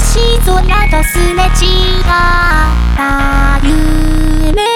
星空とすれ違った夢。